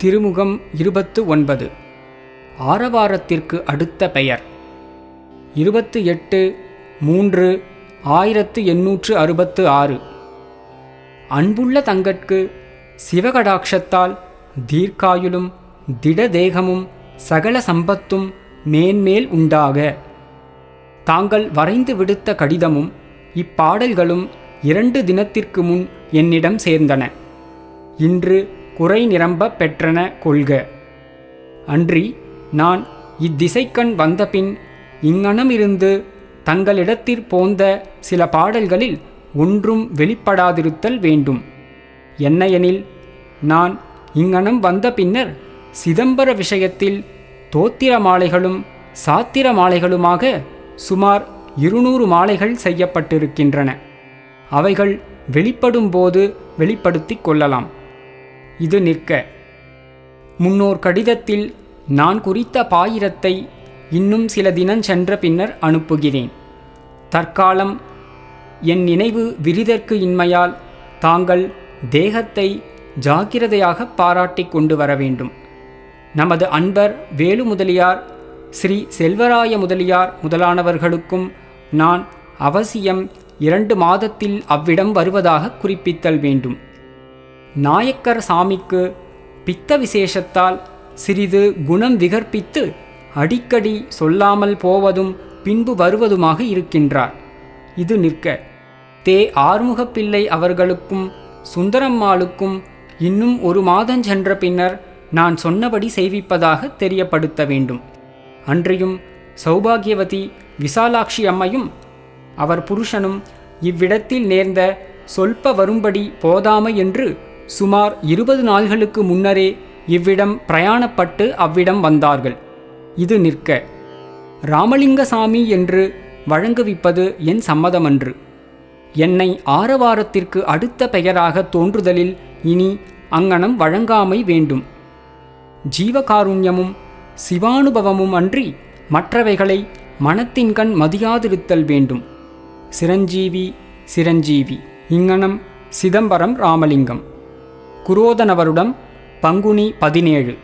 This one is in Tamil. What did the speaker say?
திருமுகம் இருபத்து ஒன்பது. ஆரவாரத்திற்கு அடுத்த பெயர். இருபத்து எட்டு மூன்று ஆயிரத்து எண்ணூற்று அறுபத்து ஆறு. அன்புள்ள தங்கட்கு சிவகடாட்சத்தால் தீர்க்காயுளும் திடதேகமும் சகல சம்பத்தும் மேன்மேல் உண்டாக. தாங்கள் வரைந்து விடுத்த கடிதமும் இப்பாடல்களும் இரண்டு தினத்திற்கு முன் என்னிடம் சேர்ந்தன. இன்று குறை நிரம்ப பெற்றன கொள்க. அன்றி நான் இத்திசைக்கண் வந்தபின் இங்ஙனமிருந்து தங்களிடத்திற் போந்த சில பாடல்களில் ஒன்றும் வெளிப்படாதிருத்தல் வேண்டும். என்னையெனில் நான் இங்ஙனம் வந்த பின்னர் சிதம்பர விஷயத்தில் தோத்திர மாலைகளும் சாத்திர மாலைகளுமாக சுமார் இருநூறு மாலைகள் செய்யப்பட்டிருக்கின்றன. அவைகள் வெளிப்படும்போது வெளிப்படுத்திக் கொள்ளலாம். இது நிற்க. முன்னோர் கடிதத்தில் நான் குறித்த பாயிரத்தை இன்னும் சில தினம் சென்ற பின்னர் அனுப்புகிறேன். தற்காலம் என் நினைவு விரிதற்கு இன்மையால் தாங்கள் தேகத்தை ஜாக்கிரதையாக பாராட்டி கொண்டு வர வேண்டும். நமது அன்பர் வேலு முதலியார் ஸ்ரீ செல்வராய முதலியார் முதலானவர்களுக்கும் நான் அவசியம் இரண்டு மாதத்தில் அவ்விடம் வருவதாக குறிப்பித்தல் வேண்டும். நாயக்கர் சாமிக்கு பித்த விசேஷத்தால் சிறிது குணம் விகற்பித்து அடிக்கடி சொல்லாமல் போவதும் பின்பு வருவதுமாக இருக்கின்றார். இது நிற்க தே ஆறுமுகப்பிள்ளை அவர்களுக்கும் சுந்தரம்மாளுக்கும் இன்னும் ஒரு மாதம் சென்ற பின்னர் நான் சொன்னபடி செய்விப்பதாக தெரியப்படுத்த வேண்டும். அன்றியும் சௌபாகியவதி விசாலாட்சி அம்மையும் அவர் புருஷனும் இவ்விடத்தில் நேர்ந்த சொல்ப வரும்படி போதாமை என்று சுமார் இருபது நாள்களுக்கு முன்னரே இவ்விடம் பிரயாணப்பட்டு அவ்விடம் வந்தார்கள். இது நிற்க ராமலிங்கசாமி என்று வழங்குவிப்பது என் சம்மதமன்று. என்னை ஆரவாரத்திற்கு அடுத்த பெயராக தோன்றுதலில் இனி அங்கனம் வழங்காமை வேண்டும். ஜீவகாருண்யமும் சிவானுபவமும் அன்றி மற்றவைகளை மனத்தின்கண் மதியாதிருத்தல் வேண்டும். சிரஞ்சீவி சிரஞ்சீவி இங்கனம் சிதம்பரம் ராமலிங்கம். குரோதனவருடம் பங்குனி பதினேழு.